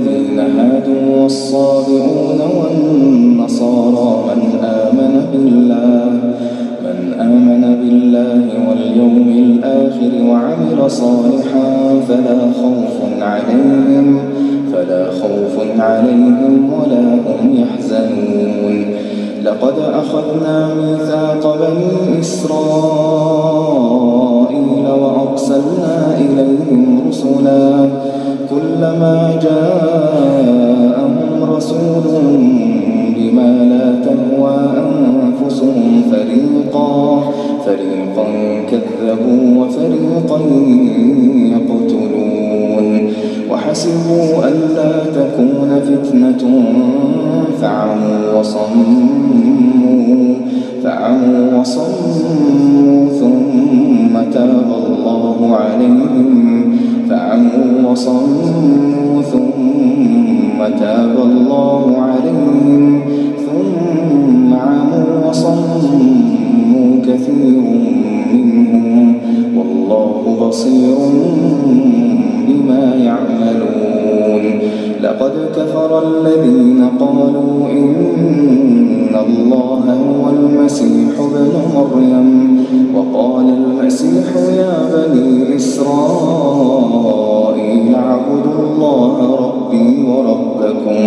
والذين هادوا والصابئون والنصارى. من آمن بالله من آمن بالله واليوم الآخر وعمل صالحا فلا خوف عليهم فلا خوف عليهم ولا هم يحزنون. لقد أخذنا ميثاق بني إسرائيل وأرسلنا إليهم رسلا كلما جاءهم رسول بما لا تهوى أنفسهم فريقا فريقا كذبوا وفريقا يقتلون. وحسبوا ألا تكون فتنة فعموا وصموا فعموا وصموا ثم تاب الله عليهم. فعموا وصموا ثم تاب الله عليهم. ثم عموا وصموا كثير منهم. والله بصير بما يعملون. لقد كفر الذين قالوا إن الله هو المسيح ابن مريم وقال المسيح يا بني إسرائيل اعبدوا الله ربي وربكم.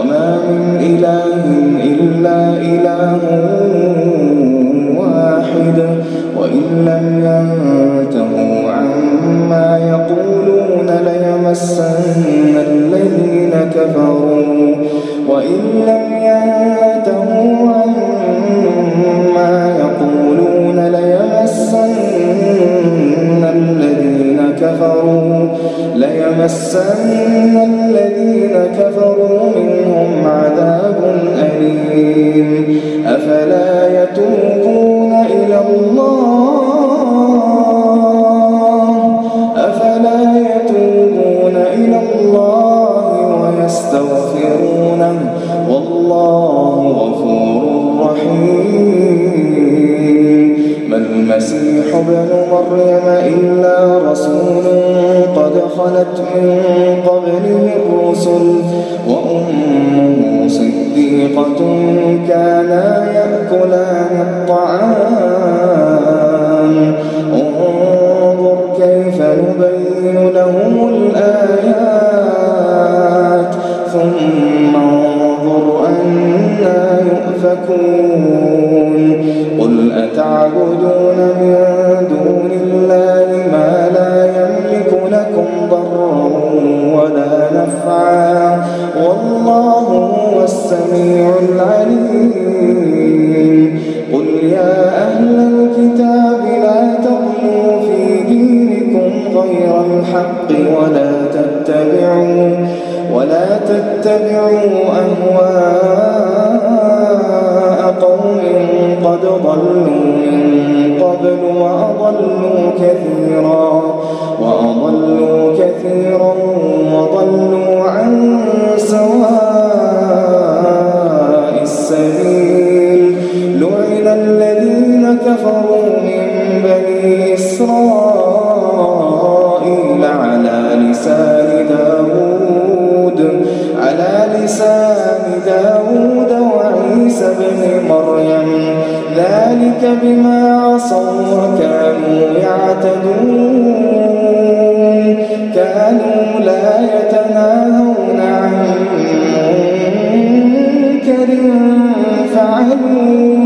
وما من إله إلا إله واحد وإن لم ينتهوا عما يقولون ليمسن الذين كفروا وإن لم ينتهوا ليمسن الذين كفروا منهم عذاب أليم. أفلا يتوبون إلى الله وكانوا كانوا يعتدون كانوا لا يتناهون عن منكر فعلوا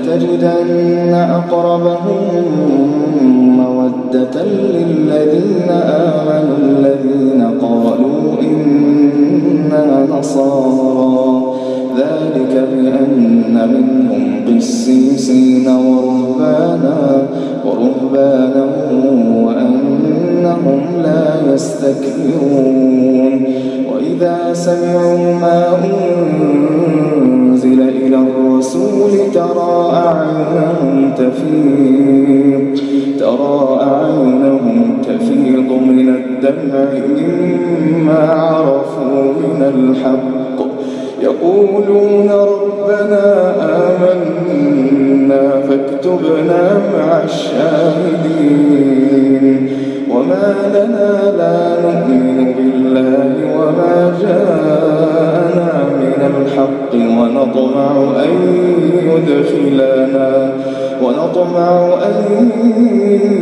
ولتجدن أقربهم مودة للذين آمنوا الذين قالوا إنا نصارى. ذلك بأن منهم قسيسين ورهبانا ورهبانا وأنهم لا يستكبرون. وإذا سمعوا ما أنزل إلى الرسول ترى أعينهم تفيض ترى أعينهم تفيض من الدمع مما عرفوا من الحق. يقولون ربنا آمنا فاكتبنا مع الشاهدين. وما لنا لا نؤمن بالله وما جاءنا من الحق ونطمع أن يدخلنا ونطمع أن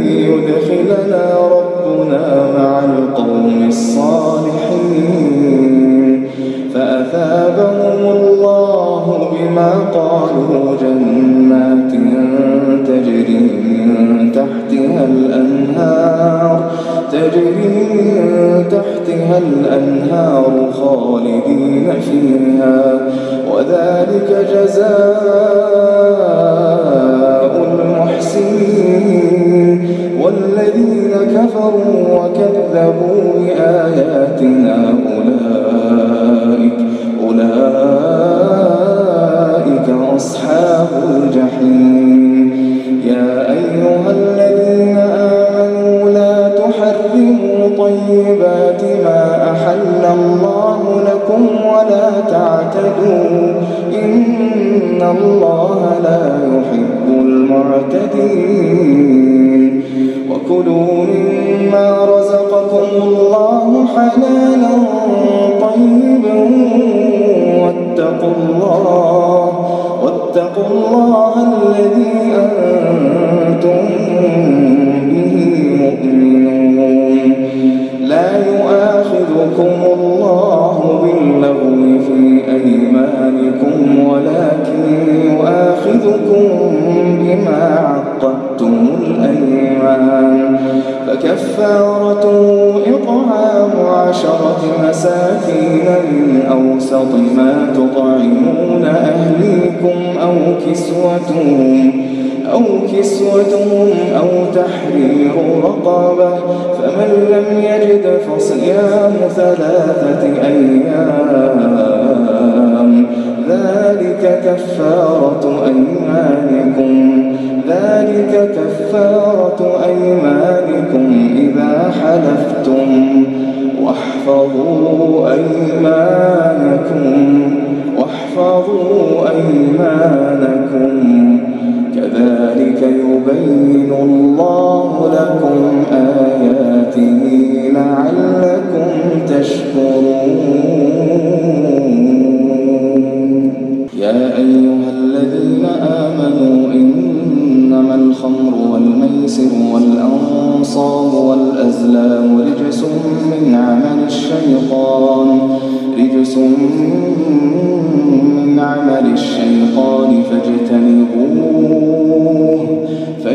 يدخلنا ربنا مع القوم الصالحين. فأثابهم الله بما قالوا جنات تجري من تحتها الأنهار تجري من تحتها الأنهار خالدين فيها. وذلك جزاء المحسنين. والذين كفروا وكذبوا بآياتنا أولئك آياته لعلكم تشكرون. يا أيها الذين آمنوا إنما الخمر والميسر والأنصاب والأزلام رجس من عمل الشيطان رجس من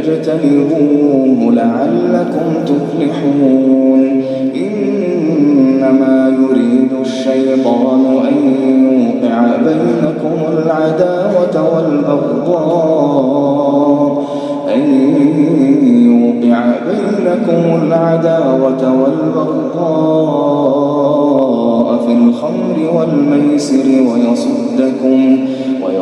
فاجتنبوه لعلكم تفلحون. إنما يريد الشيطان أن يوقع بينكم العداوة والبغضاء. أن يوقع بينكم العداوة والبغضاء في الخمر والميسر ويصدكم.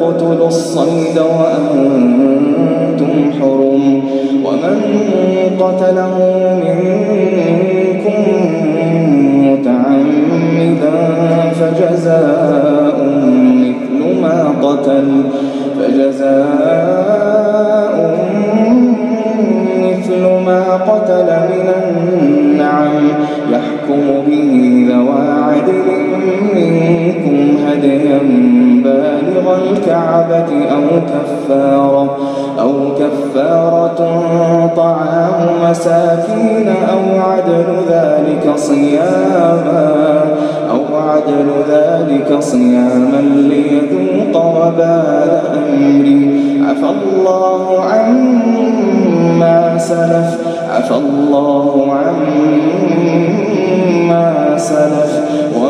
تقتلوا الصيد وأنتم حرم ومن قتله منكم متعمدا فجزاء مثل ما قتل فجزاء مثل ما قتل من النعم يحكم به ذوى عدل منكم هديا بالغ الكعبة أو كفارة أو كفارة طعام مساكين أو عدل ذلك صياما أو عدل ذلك صياما ليذوق وبال أمري عفى الله عما سلف عفى الله عما سلف.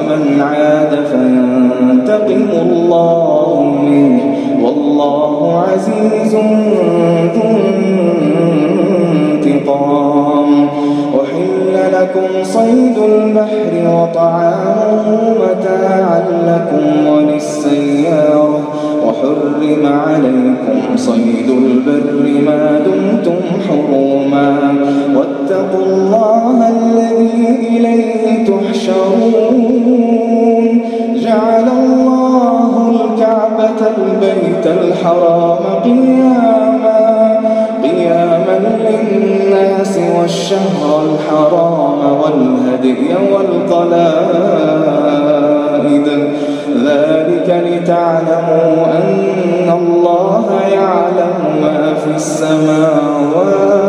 ومن عاد فينتقم الله منه والله عزيز ذو انتقام. أحل لكم صيد البحر وطعامه متاعا لكم وللسيارة. وحرم عليكم صيد البر ما دمتم حروما. واتقوا الله الذي إليه تحشرون. جعل الله الكعبة البيت الحرام قياما قياما للناس والشهر الحرام والهدي والقلائد. ذلك لتعلموا أن الله يعلم ما في السماوات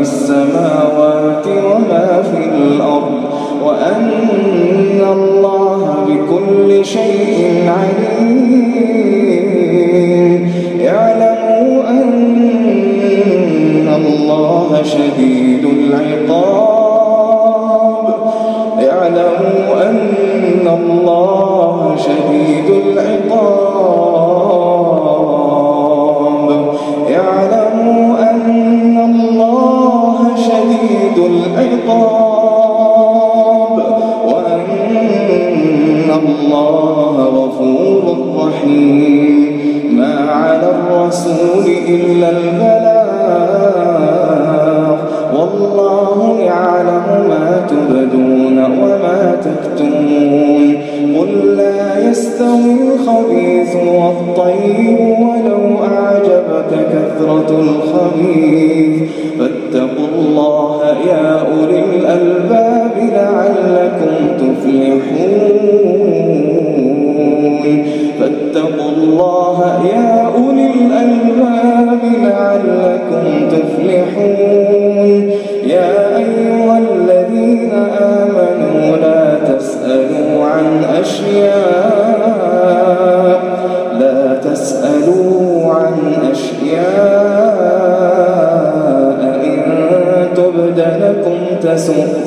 في السماوات وما في الأرض وأن الله بكل شيء عليم. اعلموا أن الله شديد العقاب. والله يعلم ما تبدون وما تكتمون قل لا يستوي الخبيث والطيب ولو أعجبك كثرة الخبيث فاتقوا الله يا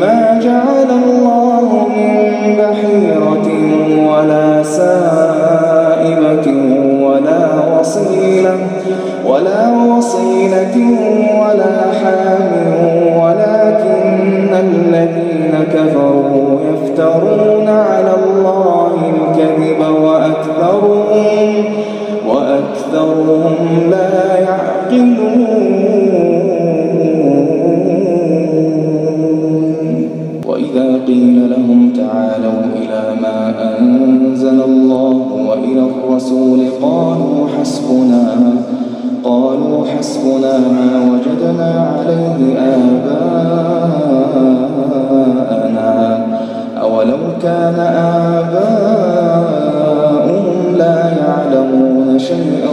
ما جعل الله من بحيرة ولا سائبة ولا وصيلة ولا وصيلة ولا حام ولكن الذين كفروا يفترون على الله الكذب وأكثرهم وأكثرهم لا قيل لهم تعالوا إلى ما أنزل الله وإلى الرسول قالوا حسبنا قالوا حسبنا ما وجدنا عليه آباءنا. أولو كان آباؤهم لا يعلمون شيئا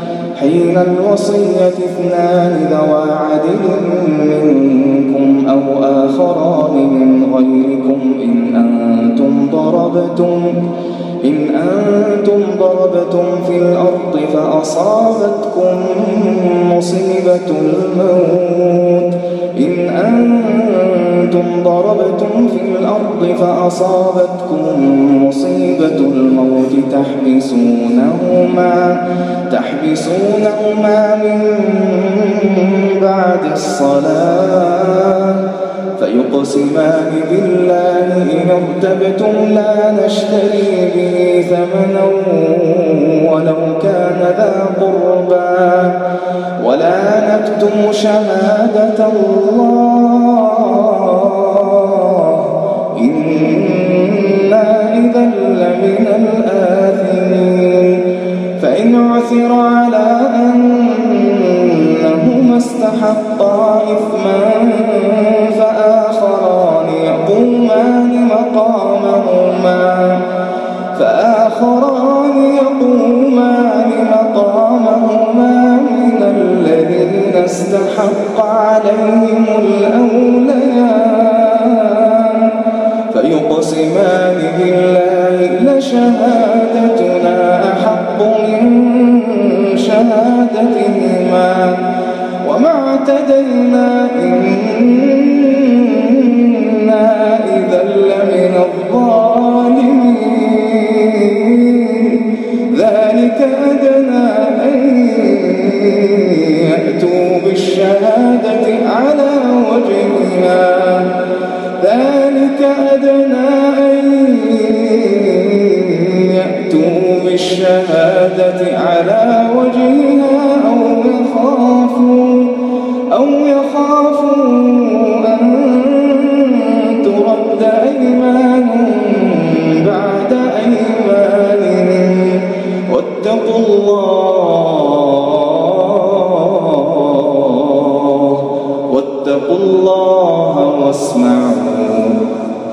حين الوصية اثنان ذوى عدل منكم أو آخران من غيركم إن أنتم ضربتم إن أنتم ضربتم في الأرض فأصابتكم مصيبة الموت إن أنتم ضربتم في الأرض فأصابتكم مصيبة الموت تحبسونهما تحبسونهما من بعد الصلاة فيقسمان بالله إن ارتبتم لا نشتري به ثمنا ولو كان ذا قربى ولا نكتم شهادة الله إذا لمن الآثمين. فإن عثر على أنهما استحقا إثما فآخران يقومان مقامهما. فآخران يقومان مقامهما من الذين استحق عليهم الأوليان. فيقسمان بالله لشهادتنا أحق من شهادتهما وما اعتدينا إنا إذا لمن الظالمين. ذلك أدنى أن يأتوا بالشهادة على وجهها. ذلك أدنى بالشهادة على وجهها أو يخافوا أو يخافوا أن ترد أيمان بعد أيمانهم. واتقوا الله واتقوا الله واسمعوا.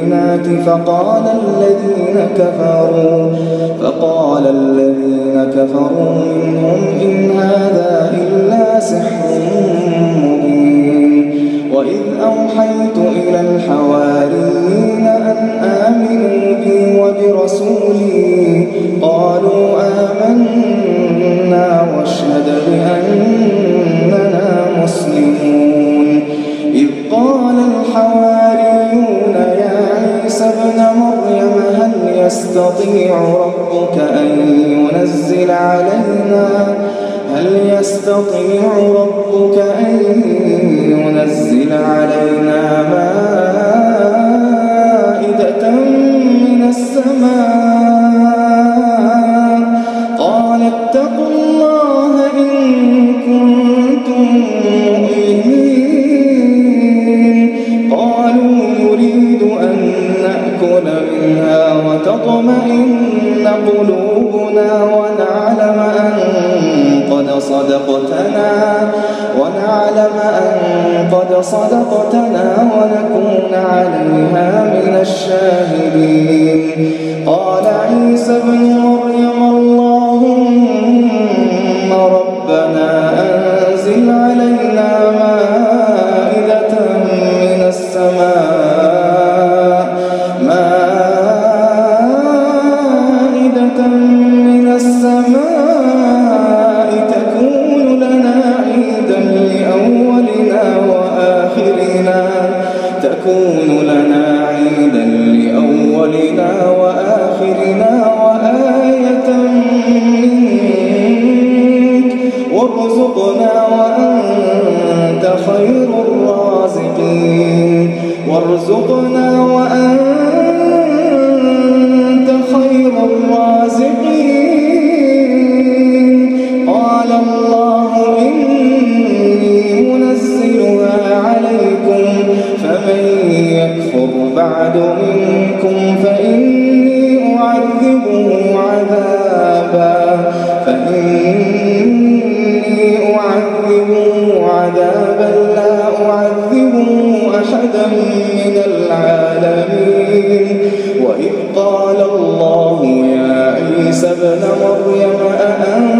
بالبينات فقال الذين كفروا فقال الذين كفروا منهم إن هذا إلا سحر مبين. وإذ أوحيت إلى الحواريين أن آمنوا بي وبرسولي قالوا آمنا واشهد بأننا مسلمون. إذ قال الحواريون يستطيع ربك أن ينزل علينا؟ هل يستطيع ربك أن ينزل علينا مائدة من السماء؟ قال اتقوا الله إن كنتم نأكل منها وتطمئن قلوبنا ونعلم أن قد صدقتنا ونعلم أن قد صدقتنا ونكون عليها من الشاهدين. قال عيسى ابن قال الله إني منزلها عليكم فمن يكفر بعد منكم فإني أعذبه عذابا فإني أعذبه عذابا لا أعذبه أحدا من العالمين. وإذ قال الله يا عيسى ابن مريم أأنت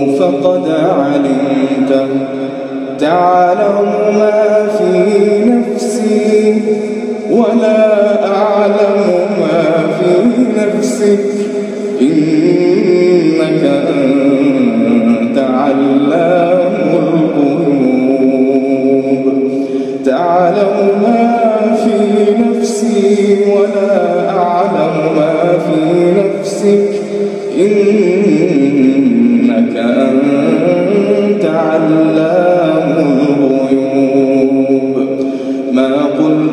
فقد علمته تعلم ما في نفسي ولا أعلم ما في نفسك إنك أنت علام الغيوب. تعلم ما في نفسي ولا أعلم ما في نفسك. إنك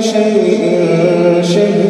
كل شيء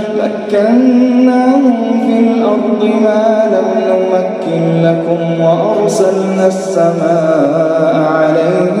مكناهم في الأرض ما لم نمكن لكم وأرسلنا السماء عليهم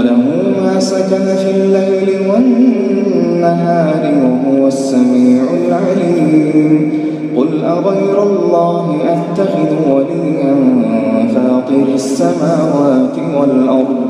وله ما سكن في الليل والنهار وهو السميع العليم. قل أغير الله أتخذ وليا فاطر السماوات والأرض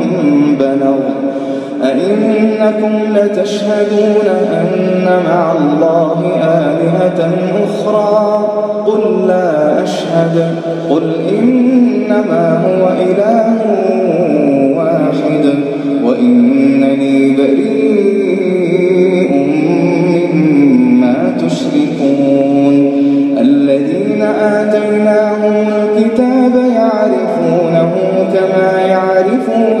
أئنكم لتشهدون أن مع الله آلهة أخرى. قل لا أشهد. قل إنما هو إله واحد. وإنني بريء مما تشركون. الذين آتيناهم الكتاب يعرفونه كما يعرفون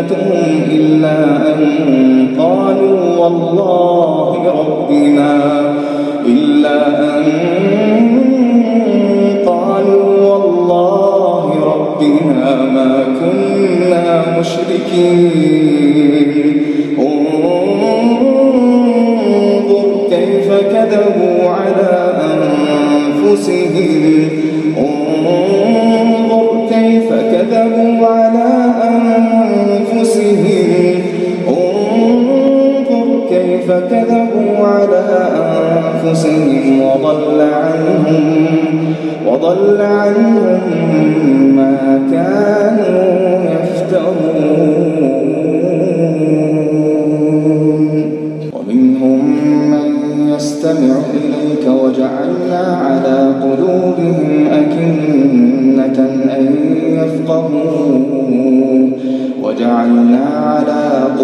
فتنتهم إلا أن قالوا والله ربنا إلا أن قالوا والله ربنا ما كنا مشركين. انظر كيف كذبوا على أنفسهم. وضل عنهم وضل عنهم ما كانوا يفترون. ومنهم من يستمع إليك وجعلنا على قلوبهم أكنة أن يفقهوا وجعلنا على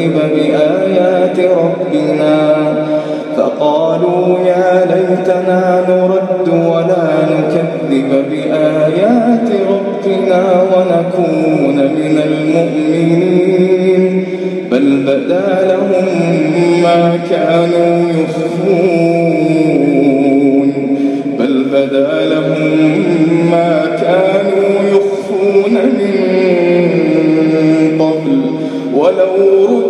نكذب بآيات ربنا فقالوا يا ليتنا نرد ولا نكذب بآيات ربنا ونكون من المؤمنين بل بدا لهم ما كانوا يخفون بل بدا لهم ما كانوا يخفون من قبل ولو ردوا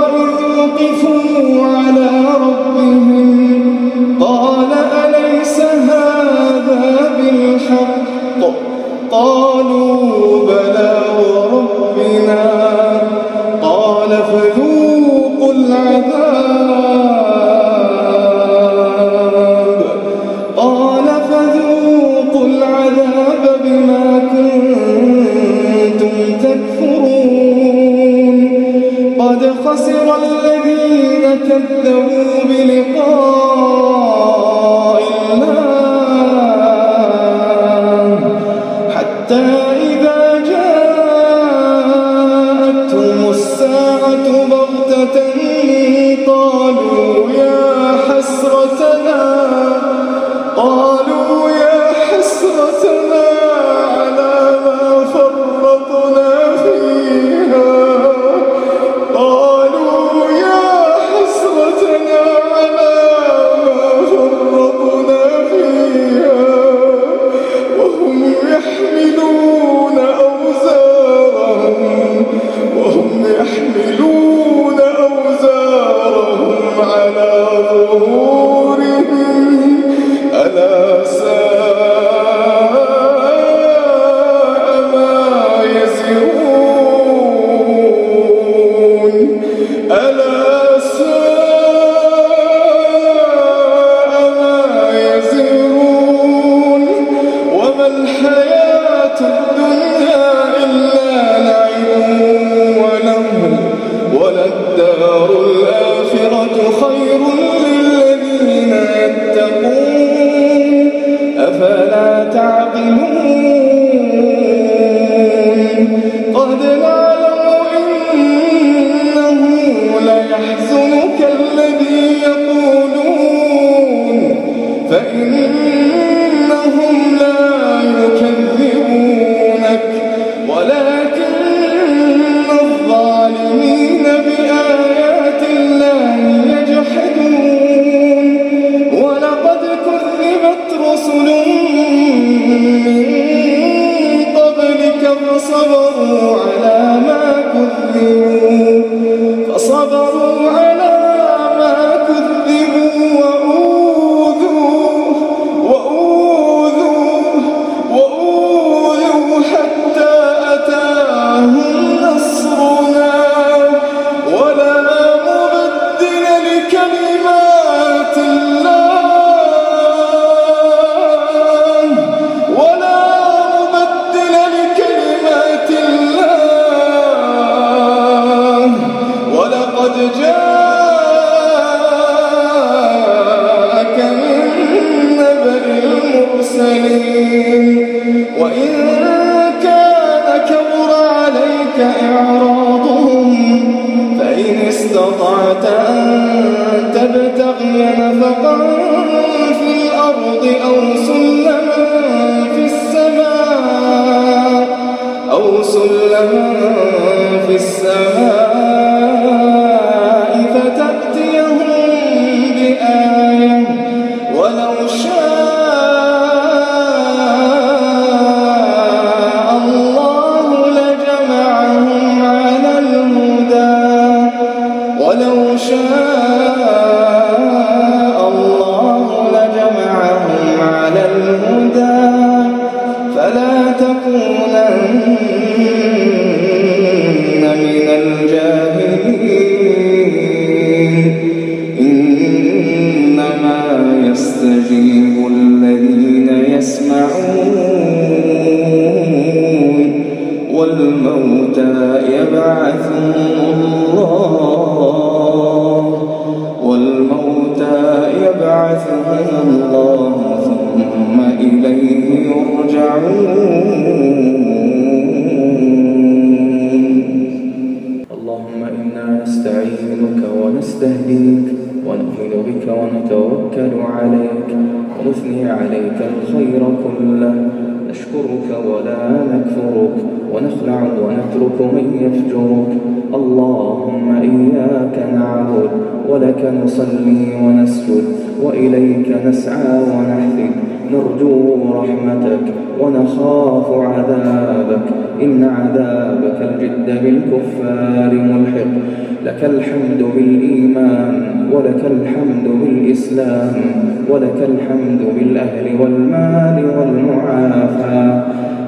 أليس هذا بالحق؟ قالوا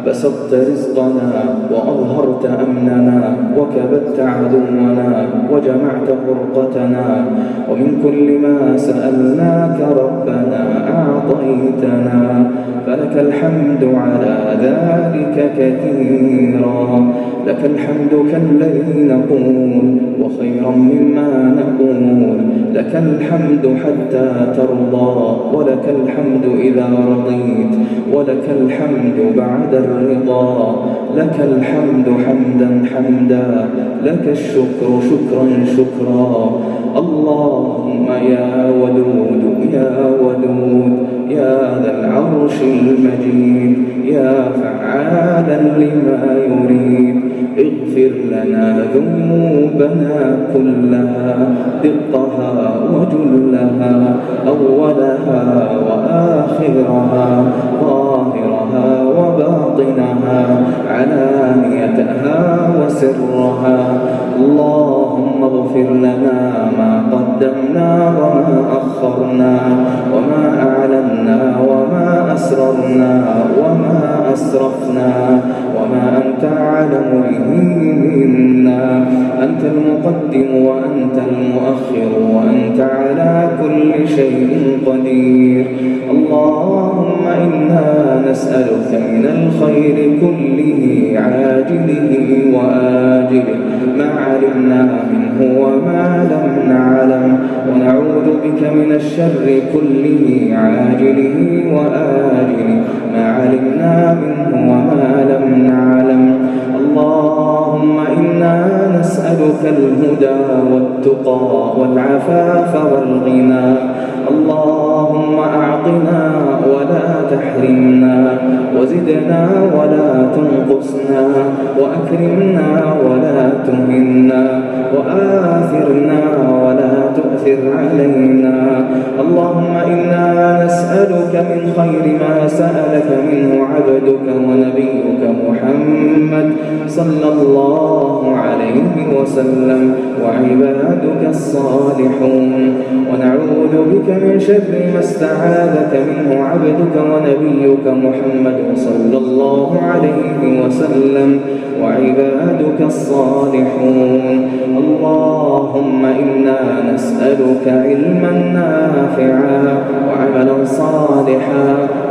بسطت رزقنا وأظهرت أمننا وكبت عدونا وجمعت فرقتنا ومن كل ما سألناك ربنا أعطيتنا فلك الحمد على ذلك كثيرا. لك الحمد كالذي نقول وخيرا مما نقول. لك الحمد حتى ترضى ولك الحمد إذا رضيت. ولك الحمد بعد الرضا لك الحمد حمدا حمدا لك الشكر شكرا شكرا. اللهم يا ودود يا ودود يا ذا العرش المجيد يا فعالا لما يريد. اغفر لنا ذنوبنا كلها دقها وجلها أولها وآخرها. وباطنها علانيتها وسرها. اللهم اغفر لنا ما قدمنا وما أخرنا وما أعلنا وما أسررنا وما أسرفنا وما أنت أعلم به منا. أنت المقدم وأنت المؤخر وأنت على كل شيء قدير. اللهم إنا نسألك من الخير كله عاجله وآجله. ما علمنا منه وما لم نعلم. ونعوذ بك من الشر كله عاجله وآجله. ما علمنا منه وما لم نعلم. اللهم إنا نسألك الهدى والتقى والعفاف والغنى. اللهم أعطنا ولا تحرمنا وزدنا ولا تنقصنا وأكرمنا ولا تهنا وآثرنا ولا تؤثر علينا. اللهم إنا نسألك من خير ما سألك منه عبدك ونبيك محمد صلى الله عليه وسلم وعبادك الصالحون. ونعوذ بك من شر ما استعاذك منه عبدك ونبيك محمد صلى الله عليه وسلم وعبادك الصالحون. اللهم إنا نسألك علما نافعا وعملا صالحا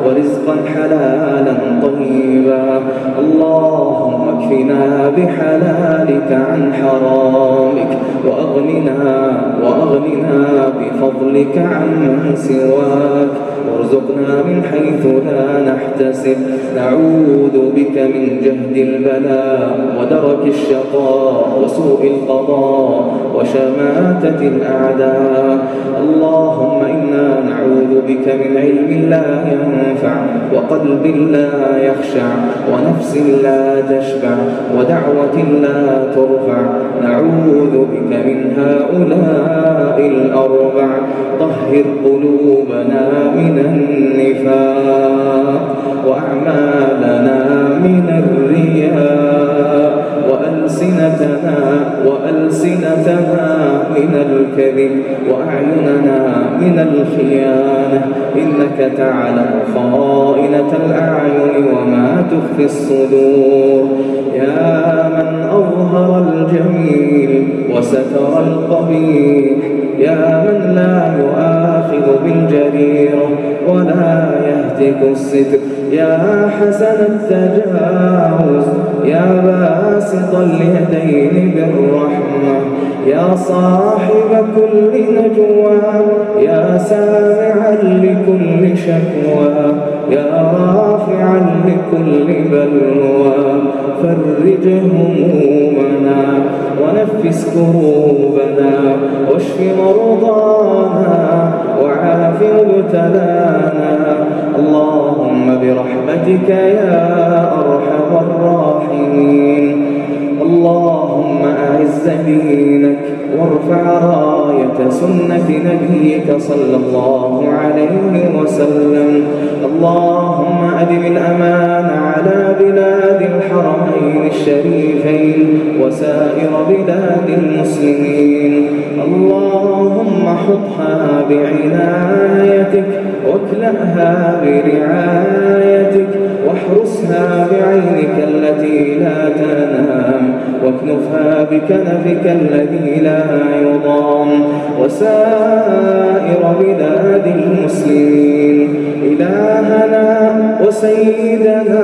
ورزقا حلالا طيبا. اللهم اكفنا بحلالك عن حرامك وأغننا وأغننا بفضلك عن سواك. وارزقنا من حيث لا نحتسب. نعوذ بك من جهد البلاء ودرك الشقاء وسوء القضاء وشماتة الأعداء. اللهم إنا نعوذ بك من علم لا ينفع وقلب لا يخشع ونفس لا تشبع ودعوة لا ترفع. نعوذ بك من هؤلاء الأربع. طهر قلوبنا من النفاق وأعمالنا من الرياء وألسنتنا وألسنتنا من الكذب وأعيننا من الخيانة إنك تعلم خائنة الأعين وما تخفي الصدور يا من أظهر الجميل وستر القبيح يهتك الستر يا حسن التجاوز يا باسط اليدين بالرحمة يا صاحب كل نجوى يا سامعا لكل شكوى يا رافعا لكل بلوى. فرج همومنا ونفس كروبنا واشف مرضانا وعاف مبتلانا. اللهم برحمتك يا أرحم الراحمين. اللهم أعز دينك وارفع راية سنة نبيك صلى الله عليه وسلم. اللهم أدم الأمان على بلاد الحرمين الشريفين وسائر بلاد المسلمين. اللهم حطها بعنايتك واكلأها برعايتك واحرسها بعينك التي لا تنام واكنفها بكنفك الذي لا يضام. وسائر بلاد المسلمين إلهنا وسيدنا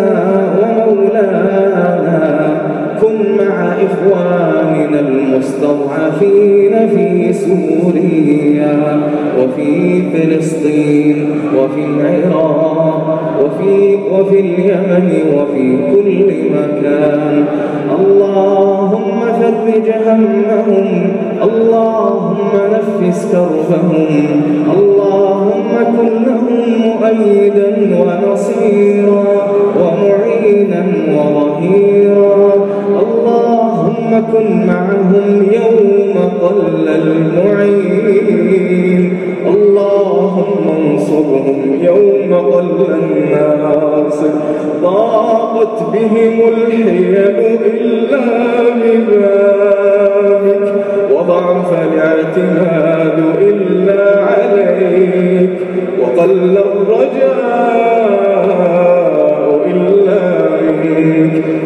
مع إخواننا المستضعفين في سوريا وفي فلسطين وفي العراق وفي, وفي اليمن وفي كل مكان. اللهم فرج همهم اللهم نفس كربهم اللهم كن لهم مؤيدا ونصيرا ومعينا وظهيرا. كن معهم يوم قل المعين. اللهم انصرهم يوم قل الناس. ضاقت بهم الحيل إلا ببابك. وضعف الاعتماد إلا عليك. وقل الرجاء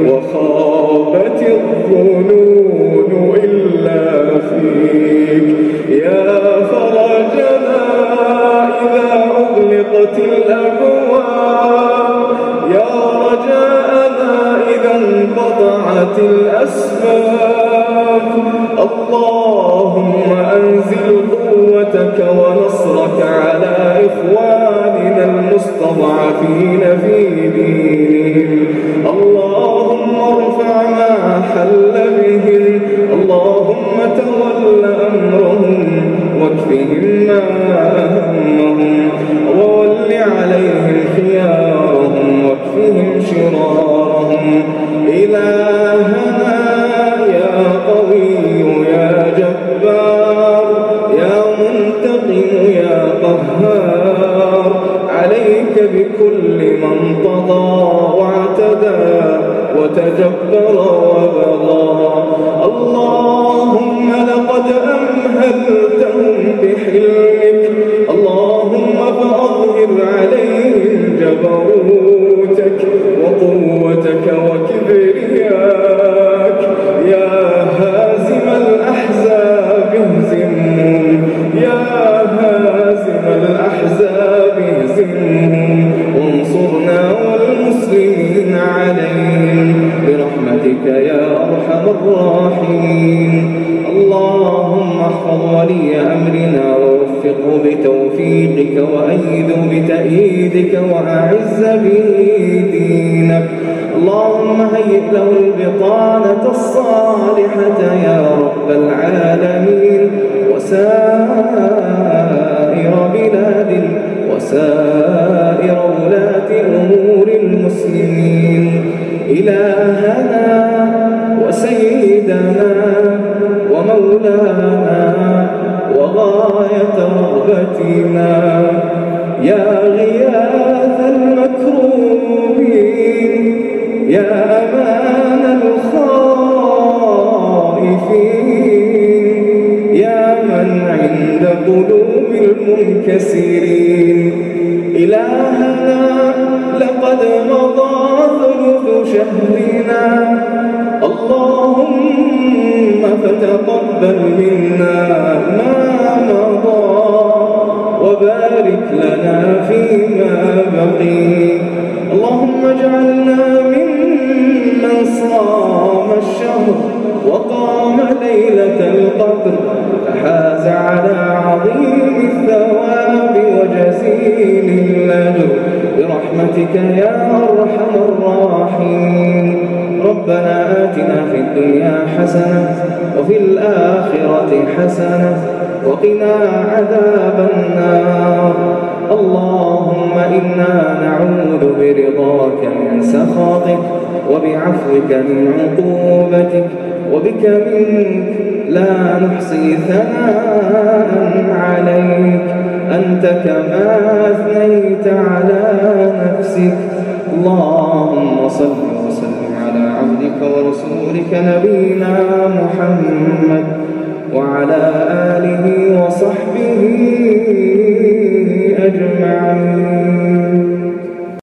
وخابت الظنون إلا فيك. يا فرجنا إذا أغلقت الأبواب. يا رجاءنا إذا انقطعت الأسباب. اللهم أنزل قوتك ونصرك على إخواننا المستضعفين في دينهم